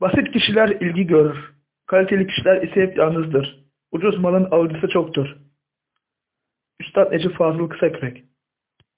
Basit kişiler ilgi görür. Kaliteli kişiler ise hep yalnızdır. Ucuz malın alıcısı çoktur. Üstad Necip Fazıl Kısakürek